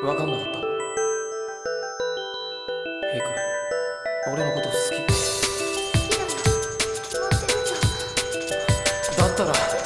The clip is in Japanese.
分かんなかった。ヘイ君俺のこと好き。ってだったら